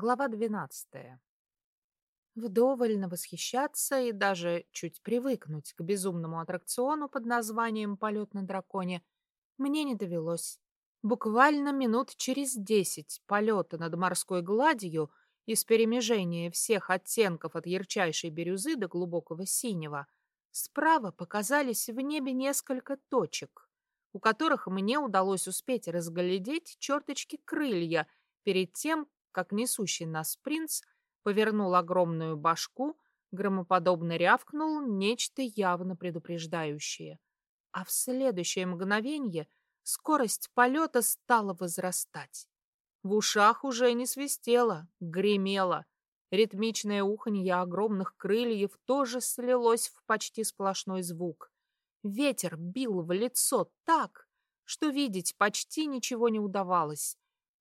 Глава 12. Вдоволь восхищаться и даже чуть привыкнуть к безумному аттракциону под названием «Полет на драконе» мне не довелось. Буквально минут через десять полета над морской гладью из перемежения всех оттенков от ярчайшей бирюзы до глубокого синего справа показались в небе несколько точек, у которых мне удалось успеть разглядеть черточки крылья перед тем, как несущий нас принц повернул огромную башку, громоподобно рявкнул нечто явно предупреждающее. А в следующее мгновение скорость полета стала возрастать. В ушах уже не свистело, гремело. Ритмичное уханье огромных крыльев тоже слилось в почти сплошной звук. Ветер бил в лицо так, что видеть почти ничего не удавалось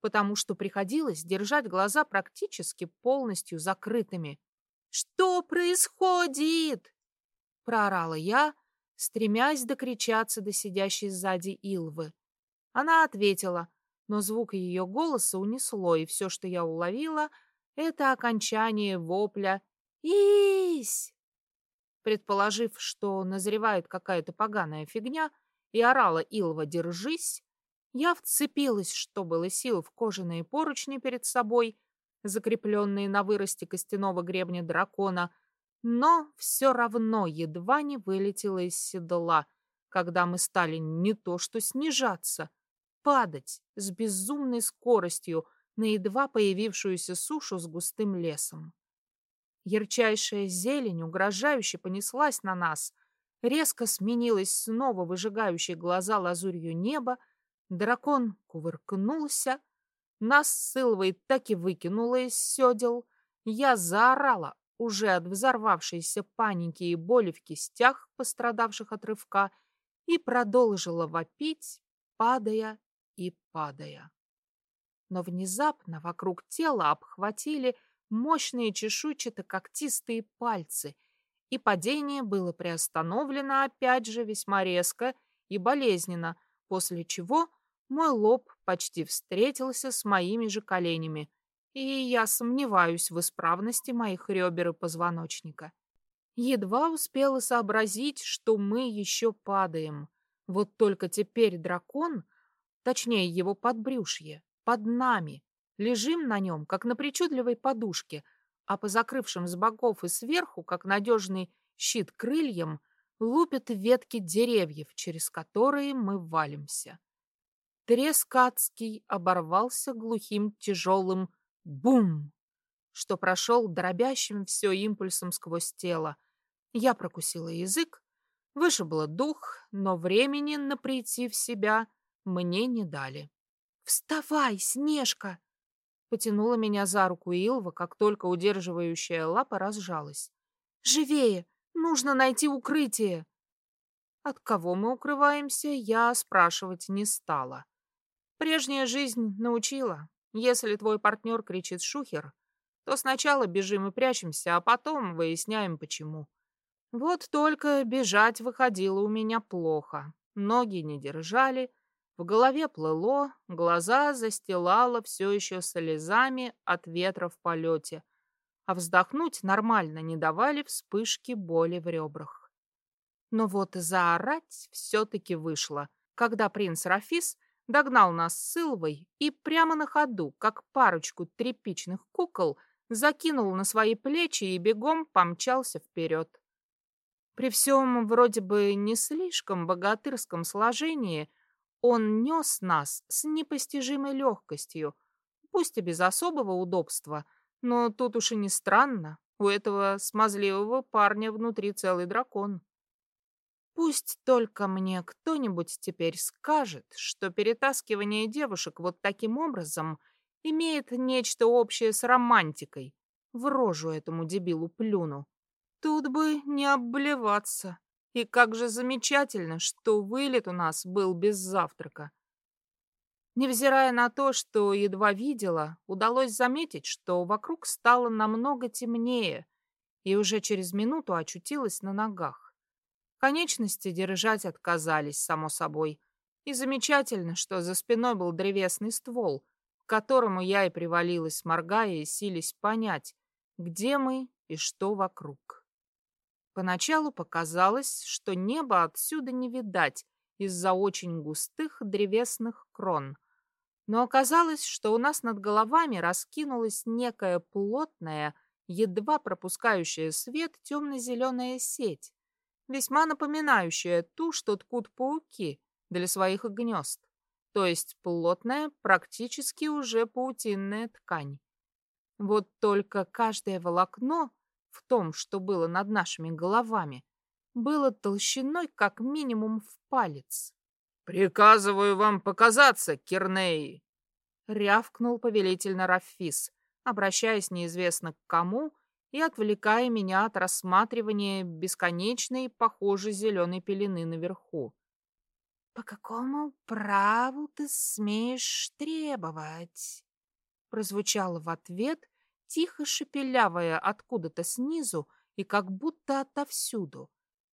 потому что приходилось держать глаза практически полностью закрытыми. «Что происходит?» — проорала я, стремясь докричаться до сидящей сзади Илвы. Она ответила, но звук ее голоса унесло, и все, что я уловила, — это окончание вопля «Ись!». Предположив, что назревает какая-то поганая фигня, и орала Илва «Держись!», я вцепилась, что было сил, в кожаные поручни перед собой, закрепленные на выросте костяного гребня дракона, но все равно едва не вылетела из седла, когда мы стали не то что снижаться, падать с безумной скоростью на едва появившуюся сушу с густым лесом. Ярчайшая зелень угрожающе понеслась на нас, резко сменилась снова выжигающей глаза лазурью неба, Дракон кувыркнулся, нас с Сылвой так и выкинуло из седел. Я заорала, уже от взорвавшейся паники и боли в кистях, пострадавших от рывка, и продолжила вопить, падая и падая. Но внезапно вокруг тела обхватили мощные чешуйчато-когтистые пальцы, и падение было приостановлено опять же весьма резко и болезненно, после чего мой лоб почти встретился с моими же коленями, и я сомневаюсь в исправности моих ребер и позвоночника. Едва успела сообразить, что мы еще падаем. Вот только теперь дракон, точнее его подбрюшье, под нами. Лежим на нем, как на причудливой подушке, а по закрывшим с боков и сверху, как надежный щит крыльям, лупят ветки деревьев, через которые мы валимся. Треск адский оборвался глухим тяжелым «бум», что прошел дробящим все импульсом сквозь тело. Я прокусила язык, вышибла дух, но времени на прийти в себя мне не дали. «Вставай, Снежка!» Потянула меня за руку Илва, как только удерживающая лапа разжалась. «Живее! Нужно найти укрытие!» От кого мы укрываемся, я спрашивать не стала. Прежняя жизнь научила. Если твой партнер кричит «шухер», то сначала бежим и прячемся, а потом выясняем, почему. Вот только бежать выходило у меня плохо. Ноги не держали, в голове плыло, глаза застилало все еще слезами от ветра в полете, а вздохнуть нормально не давали вспышки боли в ребрах. Но вот заорать все-таки вышло, когда принц Рафис догнал нас с Сылвой и прямо на ходу, как парочку тряпичных кукол, закинул на свои плечи и бегом помчался вперед. При всем вроде бы не слишком богатырском сложении он нес нас с непостижимой легкостью, пусть и без особого удобства, но тут уж и не странно, у этого смазливого парня внутри целый дракон. Пусть только мне кто-нибудь теперь скажет, что перетаскивание девушек вот таким образом имеет нечто общее с романтикой. В рожу этому дебилу плюну. Тут бы не обблеваться. И как же замечательно, что вылет у нас был без завтрака. Невзирая на то, что едва видела, удалось заметить, что вокруг стало намного темнее, и уже через минуту очутилась на ногах. Конечности держать отказались, само собой. И замечательно, что за спиной был древесный ствол, которому я и привалилась, моргая и сились понять, где мы и что вокруг. Поначалу показалось, что небо отсюда не видать из-за очень густых древесных крон. Но оказалось, что у нас над головами раскинулась некая плотная, едва пропускающая свет темно-зеленая сеть, весьма напоминающая ту, что ткут пауки для своих гнезд, то есть плотная, практически уже паутинная ткань. Вот только каждое волокно в том, что было над нашими головами, было толщиной как минимум в палец. «Приказываю вам показаться, Кирнеи!» — рявкнул повелительно Рафис, обращаясь неизвестно к кому и отвлекая меня от рассматривания бесконечной, похожей зеленой пелены наверху. «По какому праву ты смеешь требовать?» прозвучало в ответ, тихо шепелявая откуда-то снизу и как будто отовсюду.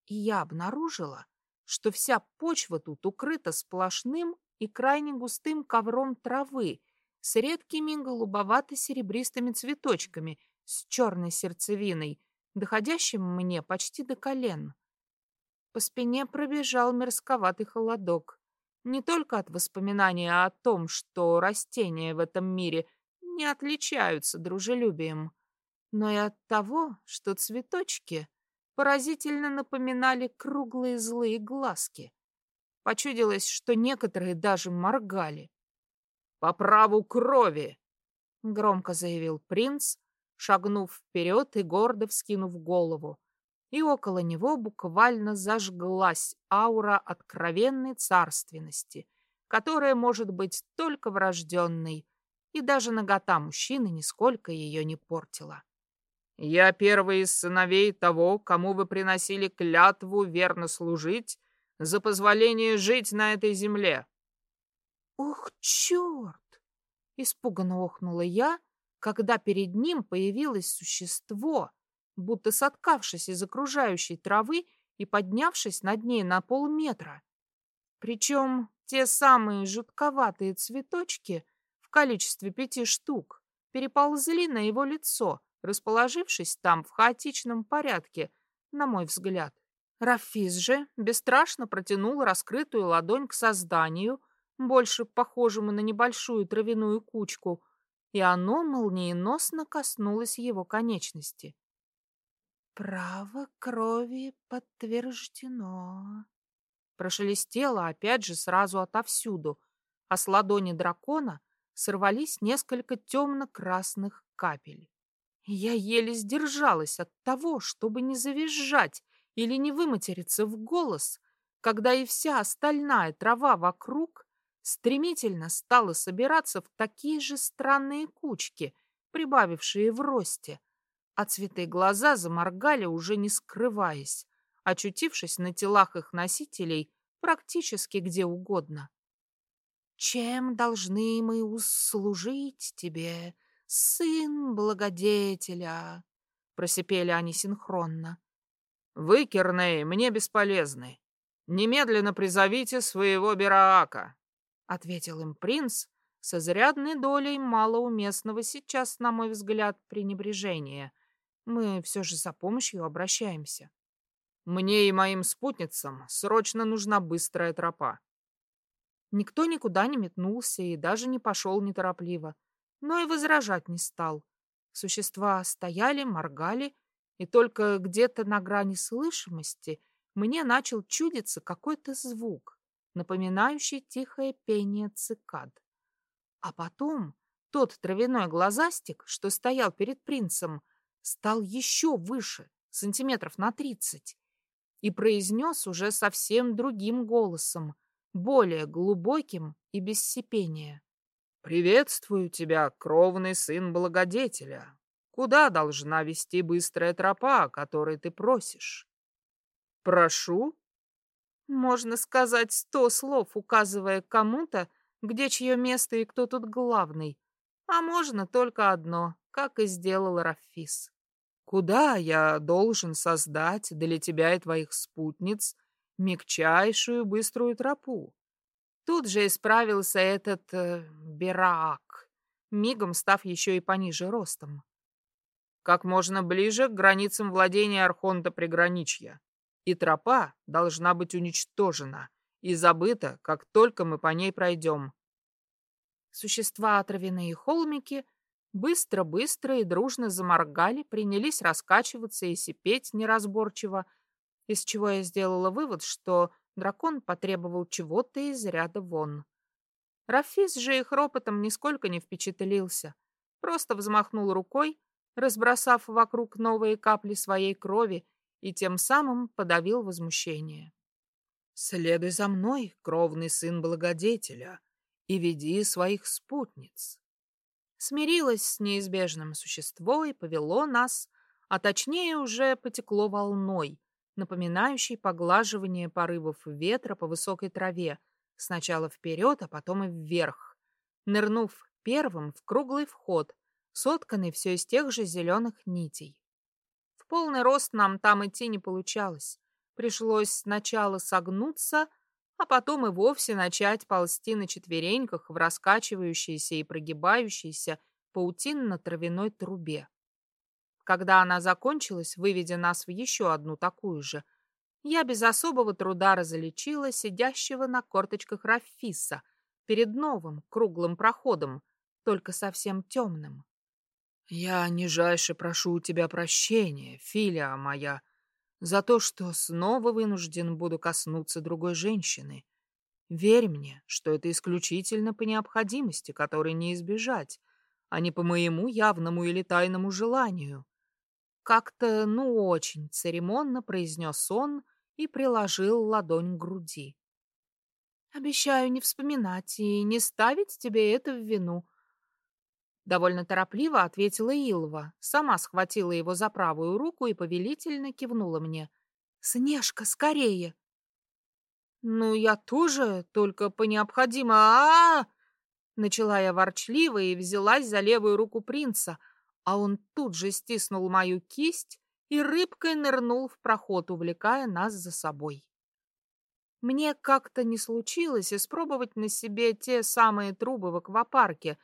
И я обнаружила, что вся почва тут укрыта сплошным и крайне густым ковром травы с редкими голубовато-серебристыми цветочками с черной сердцевиной, доходящим мне почти до колен. По спине пробежал мерзковатый холодок. Не только от воспоминания о том, что растения в этом мире не отличаются дружелюбием, но и от того, что цветочки поразительно напоминали круглые злые глазки. Почудилось, что некоторые даже моргали. «По праву крови!» — громко заявил принц, шагнув вперед и гордо вскинув голову. И около него буквально зажглась аура откровенной царственности, которая может быть только врожденной, и даже нагота мужчины нисколько ее не портила. «Я первый из сыновей того, кому вы приносили клятву верно служить за позволение жить на этой земле». «Ух, черт!» — испуганно охнула я, когда перед ним появилось существо, будто соткавшись из окружающей травы и поднявшись над ней на полметра. Причем те самые жутковатые цветочки — количестве пяти штук переползли на его лицо, расположившись там в хаотичном порядке, на мой взгляд. Рафис же бесстрашно протянул раскрытую ладонь к созданию, больше похожему на небольшую травяную кучку, и оно молниеносно коснулось его конечности. «Право крови подтверждено», — прошелестело опять же сразу отовсюду, а с ладони дракона сорвались несколько темно-красных капель. Я еле сдержалась от того, чтобы не завизжать или не выматериться в голос, когда и вся остальная трава вокруг стремительно стала собираться в такие же странные кучки, прибавившие в росте, а цветы глаза заморгали, уже не скрываясь, очутившись на телах их носителей практически где угодно. Чем должны мы услужить тебе, сын благодетеля? Просипели они синхронно. Вы, мне бесполезны. Немедленно призовите своего Бераака, ответил им принц с изрядной долей малоуместного сейчас, на мой взгляд, пренебрежения. Мы все же за помощью обращаемся. Мне и моим спутницам срочно нужна быстрая тропа. Никто никуда не метнулся и даже не пошел неторопливо, но и возражать не стал. Существа стояли, моргали, и только где-то на грани слышимости мне начал чудиться какой-то звук, напоминающий тихое пение цикад. А потом тот травяной глазастик, что стоял перед принцем, стал еще выше, сантиметров на тридцать, и произнес уже совсем другим голосом, более глубоким и без сипения. «Приветствую тебя, кровный сын благодетеля. Куда должна вести быстрая тропа, о которой ты просишь?» «Прошу?» Можно сказать сто слов, указывая кому-то, где чье место и кто тут главный. А можно только одно, как и сделал Рафис. «Куда я должен создать для тебя и твоих спутниц мягчайшую быструю тропу. Тут же исправился этот э, Бераак, мигом став еще и пониже ростом. Как можно ближе к границам владения Архонта Приграничья, и тропа должна быть уничтожена и забыта, как только мы по ней пройдем. Существа травяные холмики быстро-быстро и дружно заморгали, принялись раскачиваться и сипеть неразборчиво, из чего я сделала вывод, что дракон потребовал чего-то из ряда вон. Рафис же их ропотом нисколько не впечатлился, просто взмахнул рукой, разбросав вокруг новые капли своей крови и тем самым подавил возмущение. «Следуй за мной, кровный сын благодетеля, и веди своих спутниц». Смирилась с неизбежным существо и повело нас, а точнее уже потекло волной, напоминающей поглаживание порывов ветра по высокой траве, сначала вперед, а потом и вверх, нырнув первым в круглый вход, сотканный все из тех же зеленых нитей. Полный рост нам там идти не получалось. Пришлось сначала согнуться, а потом и вовсе начать ползти на четвереньках в раскачивающейся и прогибающейся паутинно-травяной трубе. Когда она закончилась, выведя нас в еще одну такую же, я без особого труда различила сидящего на корточках Рафиса перед новым круглым проходом, только совсем темным. «Я нижайше прошу у тебя прощения, филия моя, за то, что снова вынужден буду коснуться другой женщины. Верь мне, что это исключительно по необходимости, которой не избежать, а не по моему явному или тайному желанию. Как-то, ну, очень церемонно произнес он и приложил ладонь к груди. «Обещаю не вспоминать и не ставить тебе это в вину», Довольно торопливо ответила Илва, сама схватила его за правую руку и повелительно кивнула мне. «Снежка, скорее!» «Ну, я тоже, только по необходимо... а, -а, -а Начала я ворчливо и взялась за левую руку принца, а он тут же стиснул мою кисть и рыбкой нырнул в проход, увлекая нас за собой. Мне как-то не случилось испробовать на себе те самые трубы в аквапарке.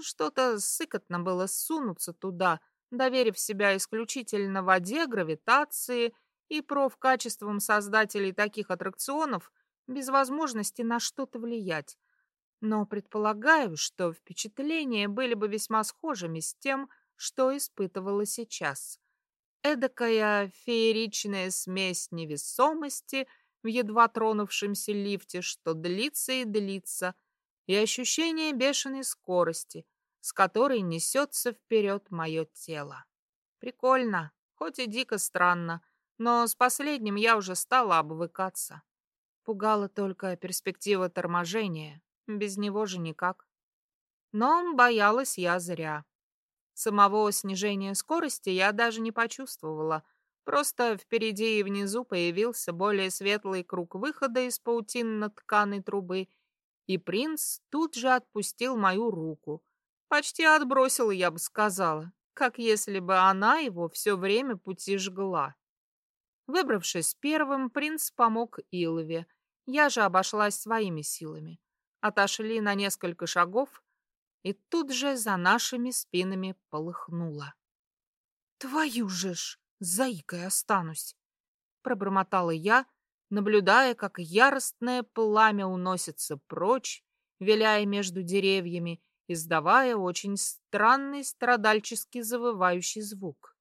Что-то сыкотно было сунуться туда, доверив себя исключительно воде, гравитации и профкачествам создателей таких аттракционов без возможности на что-то влиять. Но предполагаю, что впечатления были бы весьма схожими с тем, что испытывала сейчас. Эдакая фееричная смесь невесомости в едва тронувшемся лифте, что длится и длится, и ощущение бешеной скорости, с которой несется вперед мое тело. Прикольно, хоть и дико странно, но с последним я уже стала обвыкаться. Пугала только перспектива торможения, без него же никак. Но боялась я зря. Самого снижения скорости я даже не почувствовала. Просто впереди и внизу появился более светлый круг выхода из паутинно-тканой трубы, и принц тут же отпустил мою руку. Почти отбросил, я бы сказала, как если бы она его все время пути жгла. Выбравшись первым, принц помог Илове. Я же обошлась своими силами. Отошли на несколько шагов, и тут же за нашими спинами полыхнуло. «Твою же ж, заикой останусь!» — пробормотала я, наблюдая, как яростное пламя уносится прочь, виляя между деревьями, издавая очень странный страдальческий завывающий звук.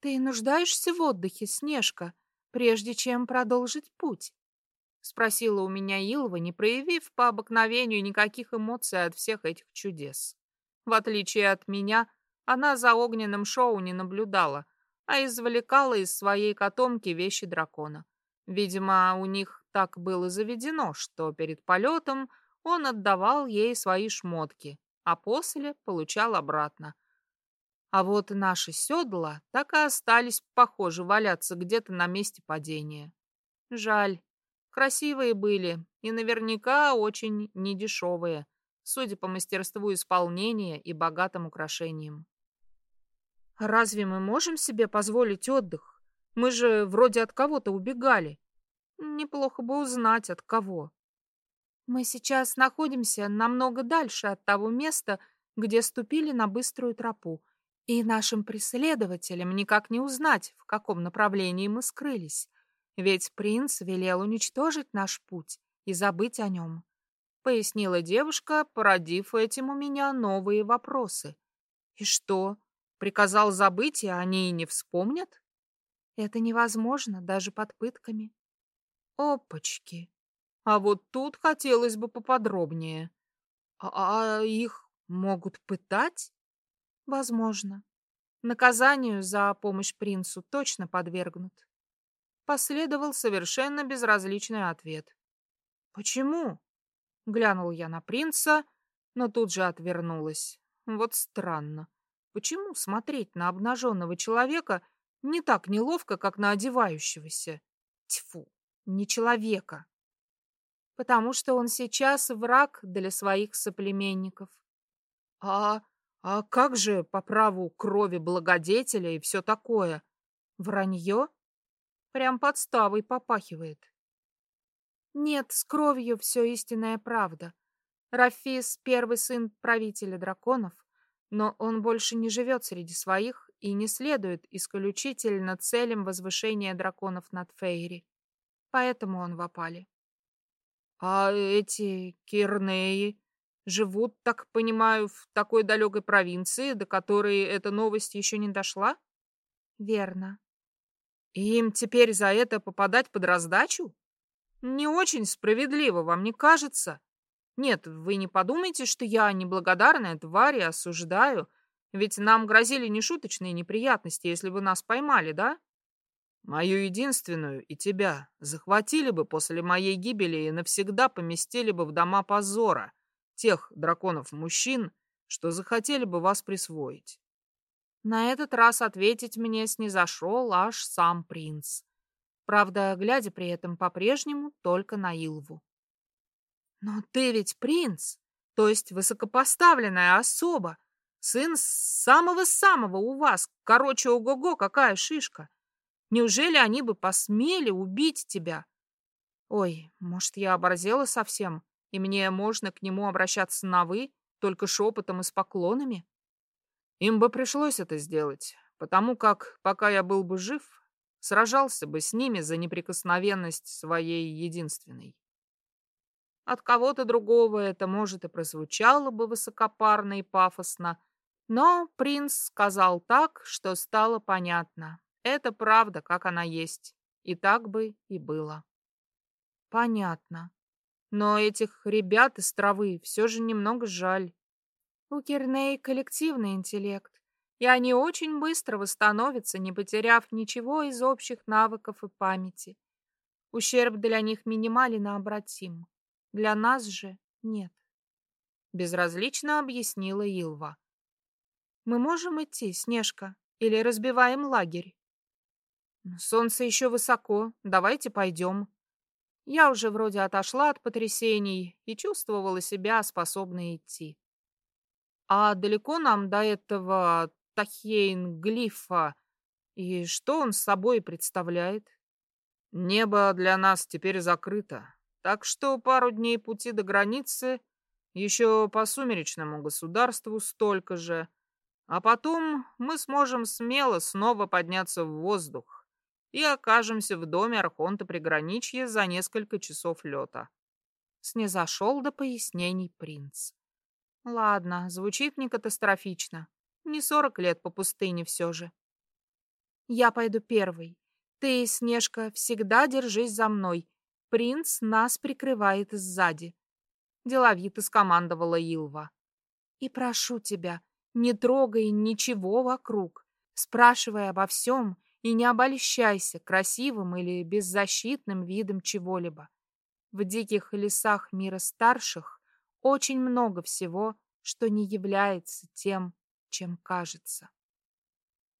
«Ты нуждаешься в отдыхе, Снежка, прежде чем продолжить путь?» — спросила у меня Илва, не проявив по обыкновению никаких эмоций от всех этих чудес. В отличие от меня, она за огненным шоу не наблюдала, а извлекала из своей котомки вещи дракона. Видимо, у них так было заведено, что перед полетом он отдавал ей свои шмотки, а после получал обратно. А вот наши седла так и остались, похоже, валяться где-то на месте падения. Жаль, Красивые были и наверняка очень недешевые, судя по мастерству исполнения и богатым украшениям. Разве мы можем себе позволить отдых? Мы же вроде от кого-то убегали. Неплохо бы узнать, от кого. Мы сейчас находимся намного дальше от того места, где ступили на быструю тропу, и нашим преследователям никак не узнать, в каком направлении мы скрылись, ведь принц велел уничтожить наш путь и забыть о нем. Пояснила девушка, породив этим у меня новые вопросы. И что, приказал забыть, и они и не вспомнят? Это невозможно, даже под пытками. Опачки! А вот тут хотелось бы поподробнее. А, а их могут пытать? Возможно. Наказанию за помощь принцу точно подвергнут. Последовал совершенно безразличный ответ. «Почему?» — глянул я на принца, но тут же отвернулась. Вот странно. Почему смотреть на обнаженного человека не так неловко, как на одевающегося? Тьфу, не человека. Потому что он сейчас враг для своих соплеменников. А а как же по праву крови благодетеля и все такое? Вранье? Прям подставой попахивает. Нет, с кровью все истинная правда. Рафис — первый сын правителя драконов, но он больше не живет среди своих и не следует исключительно целям возвышения драконов над Фейри. Поэтому он в опале. А эти кирнеи, Живут, так понимаю, в такой далекой провинции, до которой эта новость еще не дошла? Верно. И им теперь за это попадать под раздачу? Не очень справедливо, вам не кажется? Нет, вы не подумайте, что я неблагодарная тварь и осуждаю. Ведь нам грозили нешуточные неприятности, если бы нас поймали, да? Мою единственную и тебя захватили бы после моей гибели и навсегда поместили бы в дома позора, тех драконов-мужчин, что захотели бы вас присвоить. На этот раз ответить мне снизошел аж сам принц. Правда, глядя при этом по-прежнему только на Илву. «Но ты ведь принц, то есть высокопоставленная особа, сын самого-самого у вас, короче, ого-го, какая шишка. Неужели они бы посмели убить тебя? Ой, может, я оборзела совсем? И мне можно к нему обращаться на «вы», только шепотом и с поклонами? Им бы пришлось это сделать, потому как, пока я был бы жив, сражался бы с ними за неприкосновенность своей единственной. От кого-то другого это, может, и прозвучало бы высокопарно и пафосно, но принц сказал так, что стало понятно. Это правда, как она есть, и так бы и было. Понятно. Но этих ребят из травы все же немного жаль. У Кирней коллективный интеллект, и они очень быстро восстановятся, не потеряв ничего из общих навыков и памяти. Ущерб для них минимален и обратим. Для нас же нет. Безразлично объяснила Илва. Мы можем идти, Снежка, или разбиваем лагерь? Солнце еще высоко, давайте пойдем. Я уже вроде отошла от потрясений и чувствовала себя способной идти. А далеко нам до этого Тахейн-глифа, и что он с собой представляет? Небо для нас теперь закрыто, так что пару дней пути до границы, еще по сумеречному государству столько же, а потом мы сможем смело снова подняться в воздух и окажемся в доме Архонта приграничья за несколько часов лета. Снизошел до пояснений принц. Ладно, звучит не катастрофично. Не сорок лет по пустыне все же. Я пойду первый. Ты, Снежка, всегда держись за мной. Принц нас прикрывает сзади. Деловито скомандовала Илва. И прошу тебя, не трогай ничего вокруг. Спрашивай обо всем и не обольщайся красивым или беззащитным видом чего-либо. В диких лесах мира старших очень много всего, что не является тем, чем кажется.